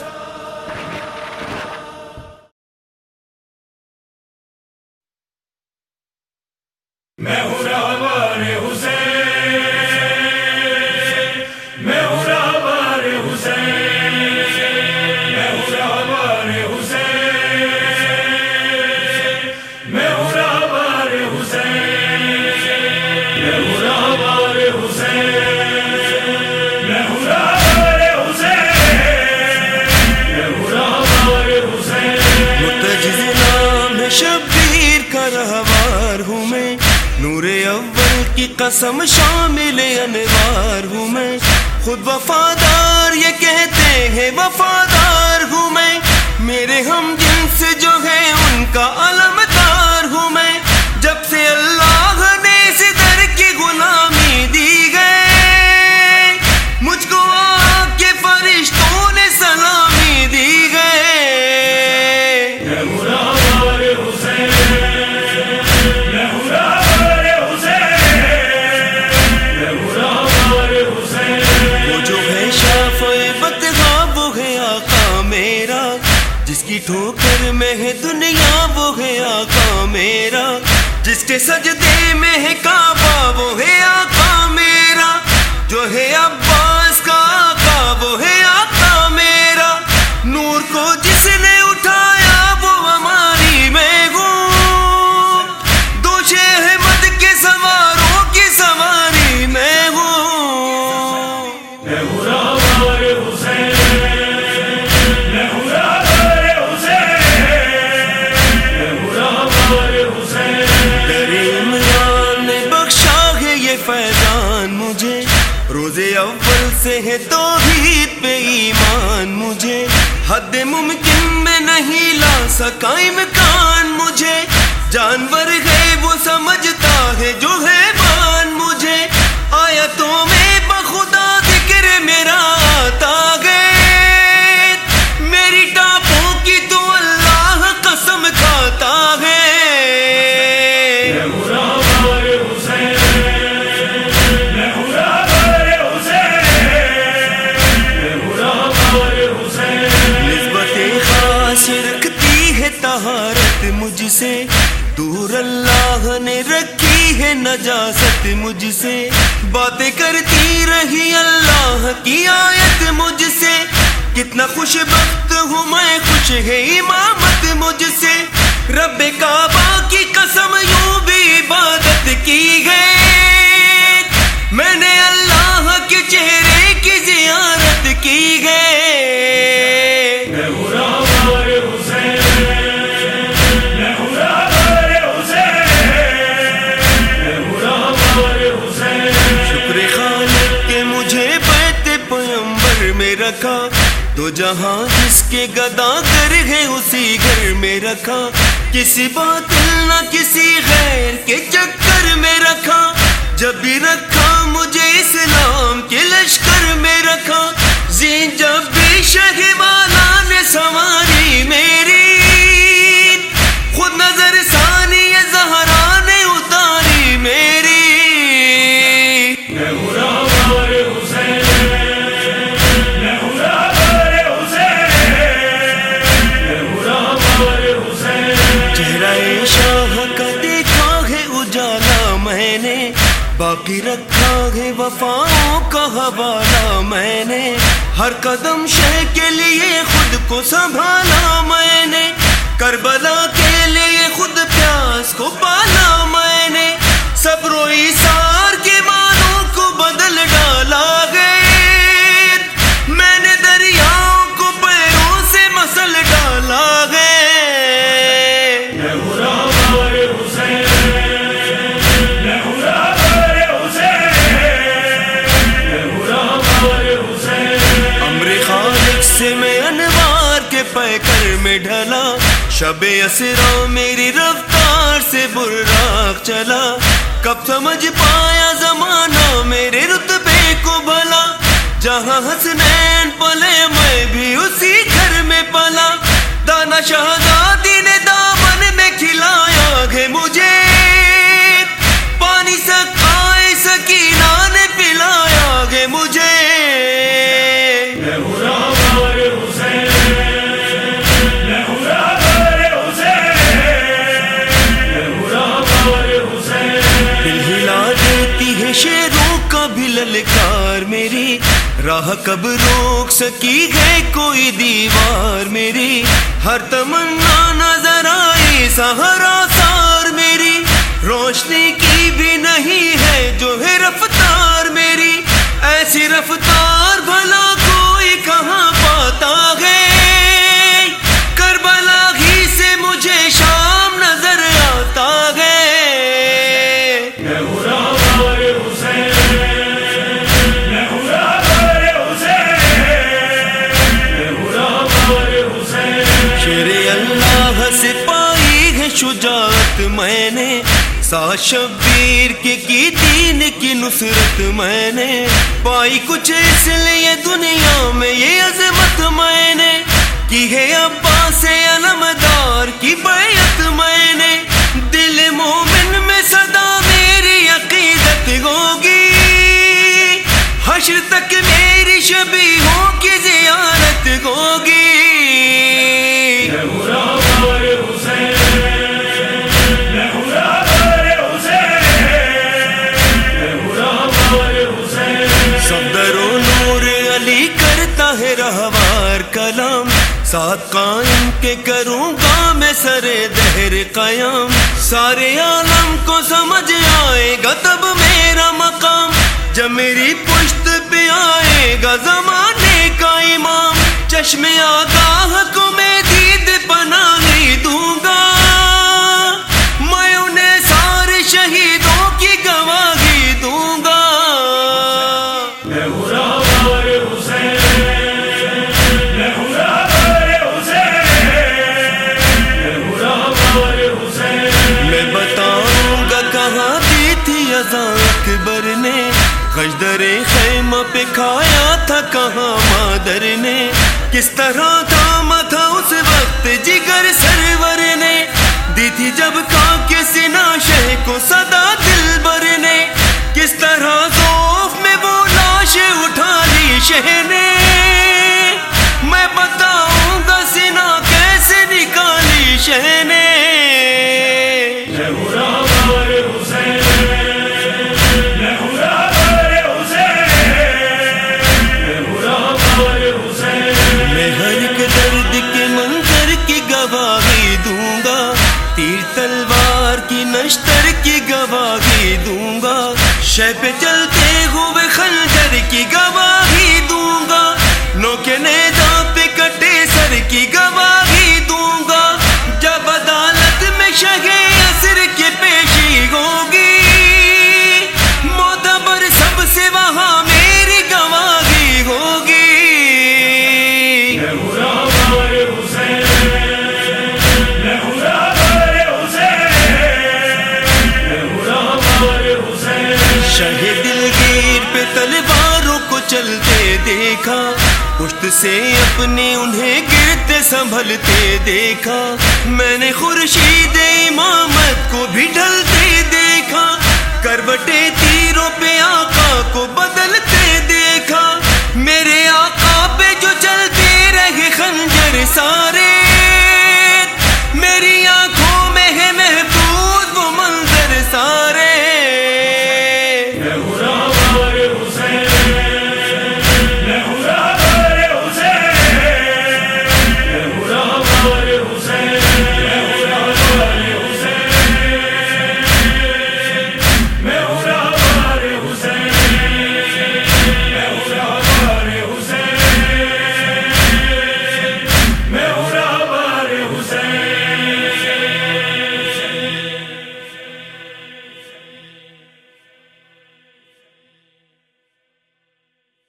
میں شبیر کا رہوار ہوں میں۔ نور اول کی قسم شامل انوار ہوں میں۔ خود وفادار یہ کہتے ہیں، وفادار ہوں میں۔ میرے ہم جنس جو ہے ان کا علم ہے دنیا، وہ ہے آقا میرا۔ جس کے سجدے میں ہے کعبہ، وہ ہے آقا میرا۔ جو ہے اب سکا امکان مجھے۔ جانور ہے وہ سمجھتا ہے جو ہے بان مجھے۔ آیتوں میں بخدا ذکر میرا۔ نجاست مجھ سے باتیں کرتی رہی، اللہ کی آیت مجھ سے۔ کتنا خوش بخت ہوں میں، خوش ہے امامت مجھ سے۔ رب کعبہ کی قسم یوں بھی عبادت کی گئے میں نے اللہ دو جہاں جس کے گدا کر ہے اسی گھر میں رکھا، کسی بات نہ کسی غیر کے چکر میں رکھا۔ جب بھی رکھا، مجھے اسلام کے لشکر میں رکھا۔ زین جب بھی شہبانا نے سواری چہرہ شاہ کا دیکھا ہے اجالا میں نے، باقی رکھا ہے وفاؤں کا حوالہ میں نے۔ ہر قدم شہ کے لیے خود کو سنبھالا میں نے۔ کربلا کے لیے خود پیاس کو پالا میں نے۔ میں ڈھلا شب اسرا میری رفتار سے براق چلا کب سمجھ پایا زمانہ میرے رتبے کو بھلا جہاں حسنین پلے میں بھی اسی گھر میں پلا دانا شہزادی نے دامن میں کھلایا ہے مجھے پانی سکھائے سکینہ نے پلایا ہے مجھے کب روک سکی ہے کوئی دیوار میری؟ ہر تمنا نظر آئی سہارا سار میری۔ روشنی کی بھی نہیں ہے جو ہے رفتار میری۔ ایسی رفتار شبیر کے کی دین کی نصرت میں نے پائی کچھ اس لیے دنیا میں یہ عظمت میں نے کی ہے ابا سے علمدار کی بیعت میں نے۔ دل مومن میں صدا میری عقیدت ہوگی۔ حشر تک میری شبیہوں کی زیارت ہوگی۔ کلام، ساتھ قائم کے کروں گا میں سر دہر قیام۔ سارے عالم کو سمجھ آئے گا تب میرا مقام۔ جب میری پشت پہ آئے گا زمانے کا امام۔ چشم آگاہ کو میں در خیمہ پہ کھایا تھا کہاں مادر نے؟ کس طرح تھاما تھا اس وقت جگر سرور نے؟ دی تھی جب کا کسی ناشے کو صدا دل بر نے؟ کس طرح خوف میں وہ لاش اٹھا لی شہ سے اپنے انہیں گرتے سنبھلتے دیکھا میں نے خورشید